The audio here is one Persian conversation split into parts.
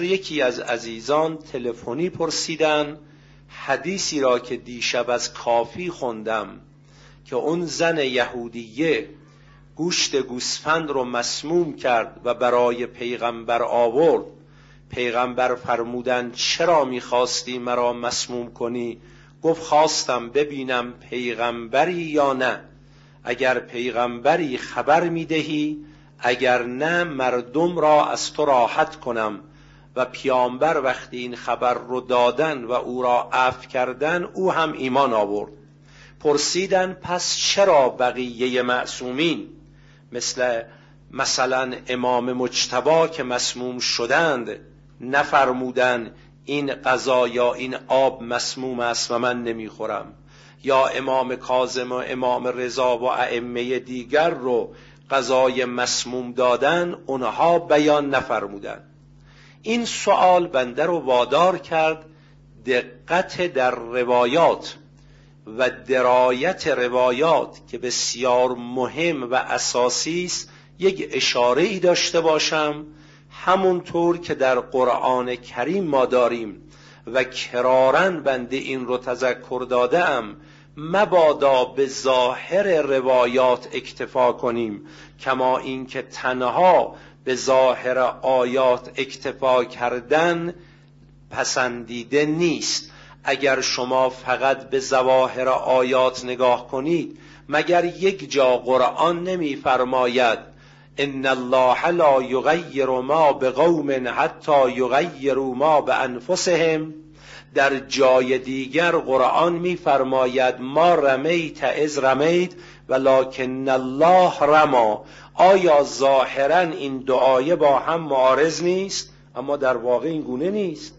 یکی از عزیزان تلفنی پرسیدن حدیثی را که دیشب از کافی خوندم که اون زن یهودیه گوشت گوسفند رو مسموم کرد و برای پیغمبر آورد. پیغمبر فرمودن چرا می‌خواستی مرا مسموم کنی؟ گفت خواستم ببینم پیغمبری یا نه. اگر پیغمبری خبر می‌دهی اگر نه مردم را از تو راحت کنم. و پیامبر وقتی این خبر رو دادن و او را عفو کردن او هم ایمان آورد. پرسیدن پس چرا بقیه معصومین؟ مثل مثلا امام مجتبا که مسموم شدند نفرمودن این غذا یا این آب مسموم است و من نمی‌خورم. یا امام کاظم و امام رضا و ائمه دیگر رو غذای مسموم دادن اونها بیان نفرمودن. این سوال بنده رو وادار کرد دقت در روایات و درایت روایات که بسیار مهم و اساسی است. یک اشاره ای داشته باشم همونطور که در قرآن کریم ما داریم و کرارن بنده این رو تذکر دادم مبادا به ظاهر روایات اکتفا کنیم کما اینکه تنها به ظاهر آیات اکتفا کردن پسندیده نیست. اگر شما فقط به ظواهر آیات نگاه کنید مگر یک جا قرآن نمیفرماید ان الله لا یغیر ما بقوم حتی یغیروا ما بانفسهم در جای دیگر قرآن میفرماید ما رمیت از رمیت ولکن الله رما. آیا ظاهرا این دعایه با هم معارض نیست؟ اما در واقع این گونه نیست.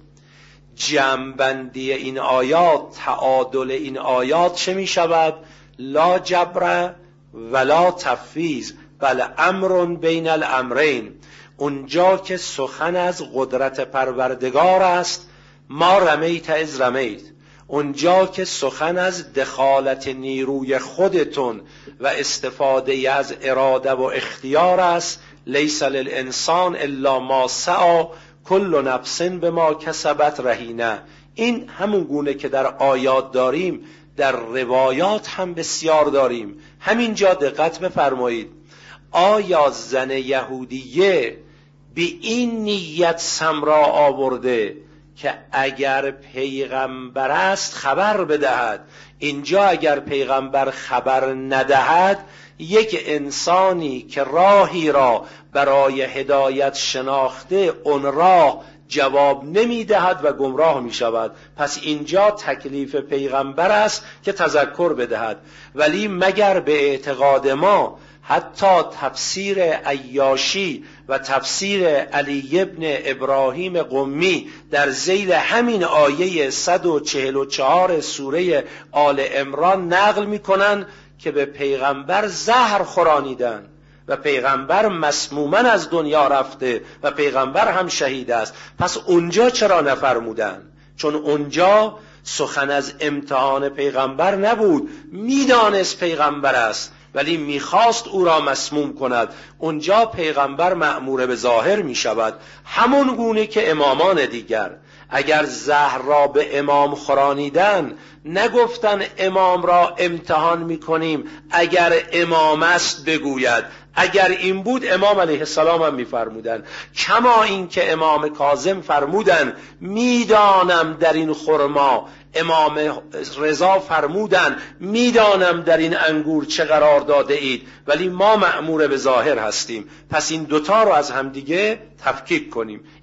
جمبندی این آیات تعادل این آیات چه می شود لا جبر ولا تفیز بل امر بین الامرین. اونجا که سخن از قدرت پروردگار است ما رمیت از رمیت. اونجا که سخن از دخالت نیروی خودتون و استفاده از اراده و اختیار است لیس للانسان الا ما سعا کل نفس به ما کسبت رهینه. این همون گونه که در آیات داریم در روایات هم بسیار داریم. همینجا دقت بفرمایید. آیا زن یهودیه به این نیت سمرا آورده؟ که اگر پیغمبر است خبر بدهد. اینجا اگر پیغمبر خبر ندهد یک انسانی که راهی را برای هدایت شناخته اون راه جواب نمی دهد و گمراه می شود پس اینجا تکلیف پیغمبر است که تذکر بدهد. ولی مگر به اعتقاد ما حتی تفسیر ایاشی و تفسیر علی ابن ابراهیم قمی در زیل همین آیه 144 سوره آل امران نقل می‌کنن که به پیغمبر زهر خورانیدن و پیغمبر مسموما از دنیا رفته و پیغمبر هم شهید است. پس اونجا چرا نفرمودن چون اونجا سخن از امتحان پیغمبر نبود. می‌دانست پیغمبر است. ولی می‌خواست او را مسموم کند. اونجا پیغمبر معمور به ظاهر می شود همون گونه که امامان دیگر. اگر زهر را به امام خورانیدن نگفتن امام را امتحان می‌کنیم. اگر امام است بگوید. اگر این بود امام علیه السلام هم میفرمودن. کما اینکه امام کاظم فرمودن می‌دانم در این خرما امام رضا فرمودن می‌دانم در این انگور چه قرار داده اید ولی ما معمور به ظاهر هستیم. پس این دوتا رو از همدیگه تفکیک کنیم.